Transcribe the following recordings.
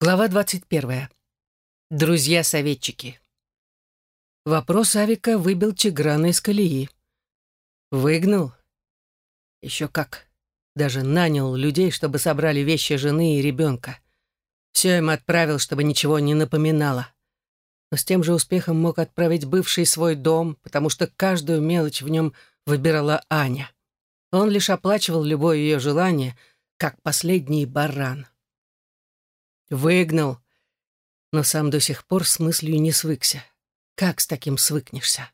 Глава 21. Друзья-советчики. Вопрос Авика выбил Тиграна из колеи. Выгнал? Еще как. Даже нанял людей, чтобы собрали вещи жены и ребенка. Все им отправил, чтобы ничего не напоминало. Но с тем же успехом мог отправить бывший свой дом, потому что каждую мелочь в нем выбирала Аня. Он лишь оплачивал любое ее желание, как последний баран. Выгнал. Но сам до сих пор с мыслью не свыкся. Как с таким свыкнешься?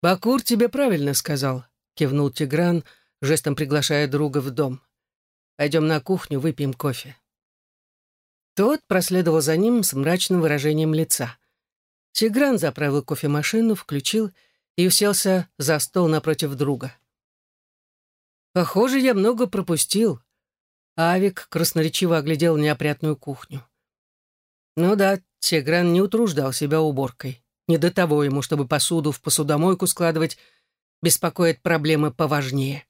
«Бакур тебе правильно сказал», — кивнул Тигран, жестом приглашая друга в дом. «Пойдем на кухню, выпьем кофе». Тот проследовал за ним с мрачным выражением лица. Тигран заправил кофемашину, включил и уселся за стол напротив друга. «Похоже, я много пропустил», Авик красноречиво оглядел неопрятную кухню. Ну да, Тигран не утруждал себя уборкой. Не до того ему, чтобы посуду в посудомойку складывать, беспокоит проблемы поважнее.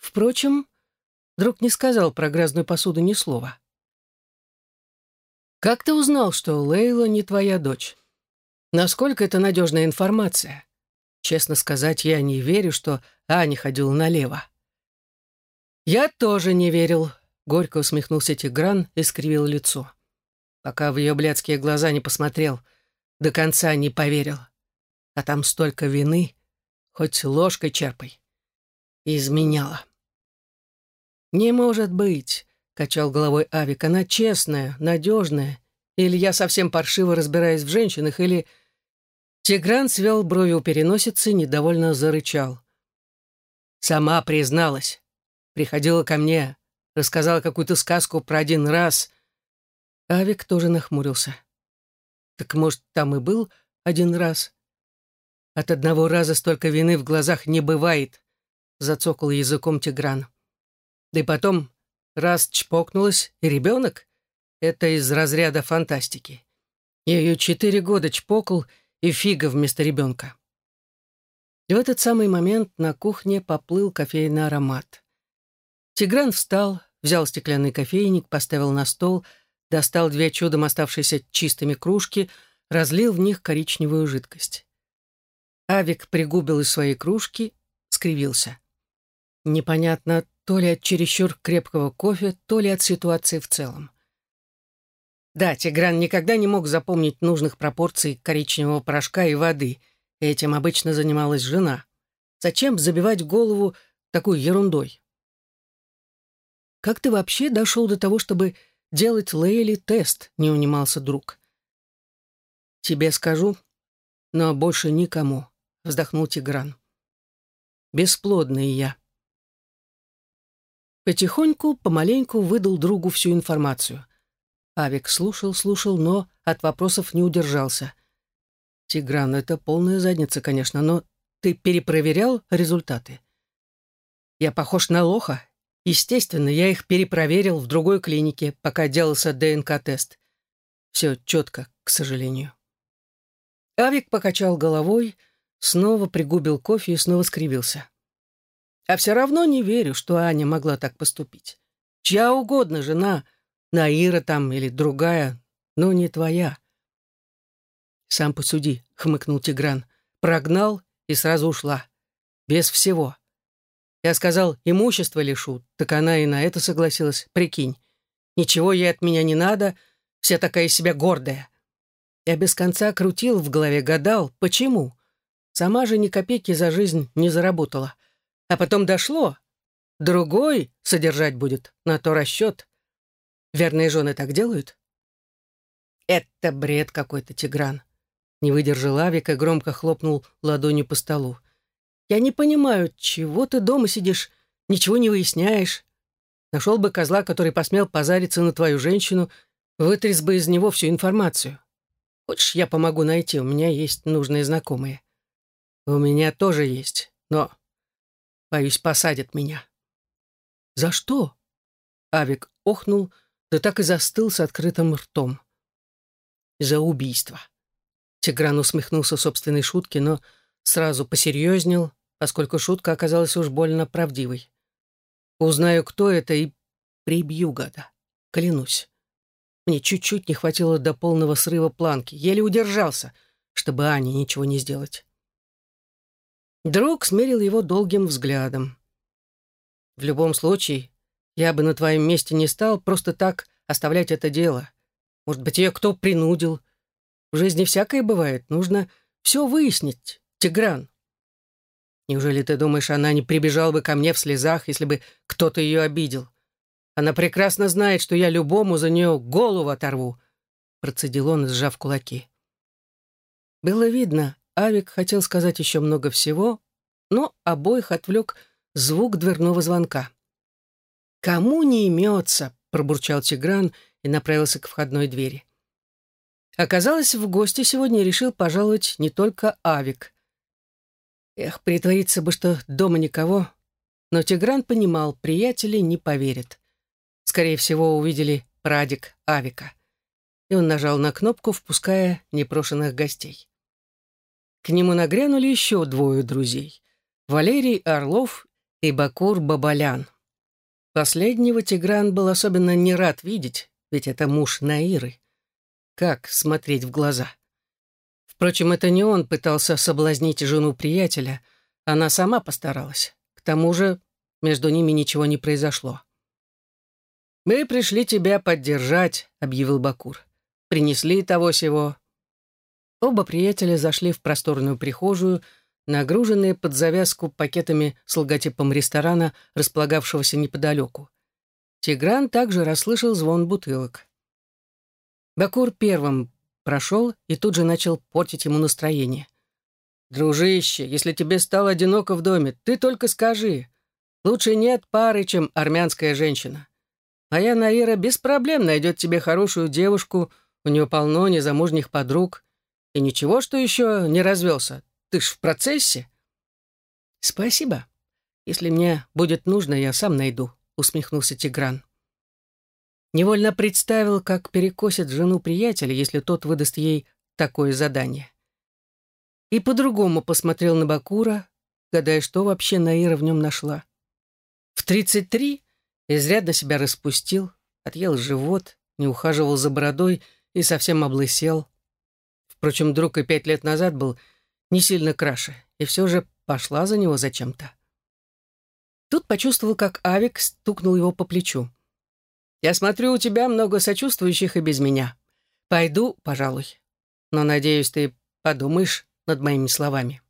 Впрочем, друг не сказал про грязную посуду ни слова. «Как ты узнал, что Лейла не твоя дочь? Насколько это надежная информация? Честно сказать, я не верю, что Аня ходила налево». «Я тоже не верил», — горько усмехнулся Тигран и скривил лицо. Пока в ее блядские глаза не посмотрел, до конца не поверил. А там столько вины, хоть ложкой черпай. изменяла. «Не может быть», — качал головой Авик, — «она честная, надежная. Или я совсем паршиво разбираюсь в женщинах, или...» Тигран свел брови у переносицы, недовольно зарычал. «Сама призналась. Приходила ко мне, рассказала какую-то сказку про один раз. Авик тоже нахмурился. Так, может, там и был один раз? От одного раза столько вины в глазах не бывает, зацокал языком Тигран. Да и потом, раз чпокнулась, и ребенок — это из разряда фантастики. Я ее четыре года чпокал, и фига вместо ребенка. И в этот самый момент на кухне поплыл кофейный аромат. Тигран встал, взял стеклянный кофейник, поставил на стол, достал две чудом оставшиеся чистыми кружки, разлил в них коричневую жидкость. Авик пригубил из своей кружки, скривился. Непонятно, то ли от чересчур крепкого кофе, то ли от ситуации в целом. Да, Тигран никогда не мог запомнить нужных пропорций коричневого порошка и воды. Этим обычно занималась жена. Зачем забивать голову такой ерундой? Как ты вообще дошел до того, чтобы делать Лейли тест?» — не унимался друг. «Тебе скажу, но больше никому», — вздохнул Тигран. «Бесплодный я». Потихоньку, помаленьку выдал другу всю информацию. Авик слушал, слушал, но от вопросов не удержался. «Тигран, это полная задница, конечно, но ты перепроверял результаты?» «Я похож на лоха Естественно, я их перепроверил в другой клинике, пока делался ДНК-тест. Все четко, к сожалению. Авик покачал головой, снова пригубил кофе и снова скривился. А все равно не верю, что Аня могла так поступить. Чья угодно жена, Наира там или другая, но не твоя. «Сам посуди», — хмыкнул Тигран. «Прогнал и сразу ушла. Без всего. Я сказал, имущество лишу, так она и на это согласилась, прикинь. Ничего ей от меня не надо, вся такая себя гордая. Я без конца крутил в голове, гадал, почему. Сама же ни копейки за жизнь не заработала. А потом дошло. Другой содержать будет, на то расчет. Верные жены так делают? Это бред какой-то, Тигран. Не выдержал Авик и громко хлопнул ладонью по столу. Я не понимаю, чего ты дома сидишь, ничего не выясняешь. Нашел бы козла, который посмел позариться на твою женщину, вытряс бы из него всю информацию. Хочешь, я помогу найти, у меня есть нужные знакомые. У меня тоже есть, но, боюсь, посадят меня. За что? Авик охнул, да так и застыл с открытым ртом. За убийство. Тигран усмехнулся собственной шутке, но сразу посерьезнел, поскольку шутка оказалась уж больно правдивой. Узнаю, кто это, и прибью гада. Клянусь. Мне чуть-чуть не хватило до полного срыва планки, еле удержался, чтобы Ане ничего не сделать. Друг смерил его долгим взглядом. «В любом случае, я бы на твоем месте не стал просто так оставлять это дело. Может быть, ее кто принудил. В жизни всякое бывает. Нужно все выяснить, Тигран. Неужели ты думаешь, она не прибежала бы ко мне в слезах, если бы кто-то ее обидел? Она прекрасно знает, что я любому за нее голову оторву», — процедил он, сжав кулаки. Было видно, Авик хотел сказать еще много всего, но обоих отвлек звук дверного звонка. «Кому не имется?» — пробурчал Тигран и направился к входной двери. Оказалось, в гости сегодня решил пожаловать не только Авик. Эх, притвориться бы, что дома никого. Но Тигран понимал, приятели не поверят. Скорее всего, увидели прадик Авика. И он нажал на кнопку, впуская непрошенных гостей. К нему нагрянули еще двое друзей. Валерий Орлов и Бакур Бабалян. Последнего Тигран был особенно не рад видеть, ведь это муж Наиры. Как смотреть в глаза? Впрочем, это не он пытался соблазнить жену приятеля, она сама постаралась. К тому же между ними ничего не произошло. «Мы пришли тебя поддержать», — объявил Бакур. «Принесли того-сего». Оба приятеля зашли в просторную прихожую, нагруженные под завязку пакетами с логотипом ресторана, располагавшегося неподалеку. Тигран также расслышал звон бутылок. Бакур первым прошел и тут же начал портить ему настроение. «Дружище, если тебе стало одиноко в доме, ты только скажи. Лучше нет пары, чем армянская женщина. Моя Наира без проблем найдет тебе хорошую девушку, у нее полно незамужних подруг. И ничего, что еще не развелся. Ты ж в процессе?» «Спасибо. Если мне будет нужно, я сам найду», — усмехнулся Тигран. Невольно представил, как перекосит жену приятеля, если тот выдаст ей такое задание. И по-другому посмотрел на Бакура, гадая, что вообще Наира в нем нашла. В 33 изрядно себя распустил, отъел живот, не ухаживал за бородой и совсем облысел. Впрочем, друг и пять лет назад был не сильно краше, и все же пошла за него зачем-то. Тут почувствовал, как Авик стукнул его по плечу. «Я смотрю, у тебя много сочувствующих и без меня. Пойду, пожалуй. Но, надеюсь, ты подумаешь над моими словами».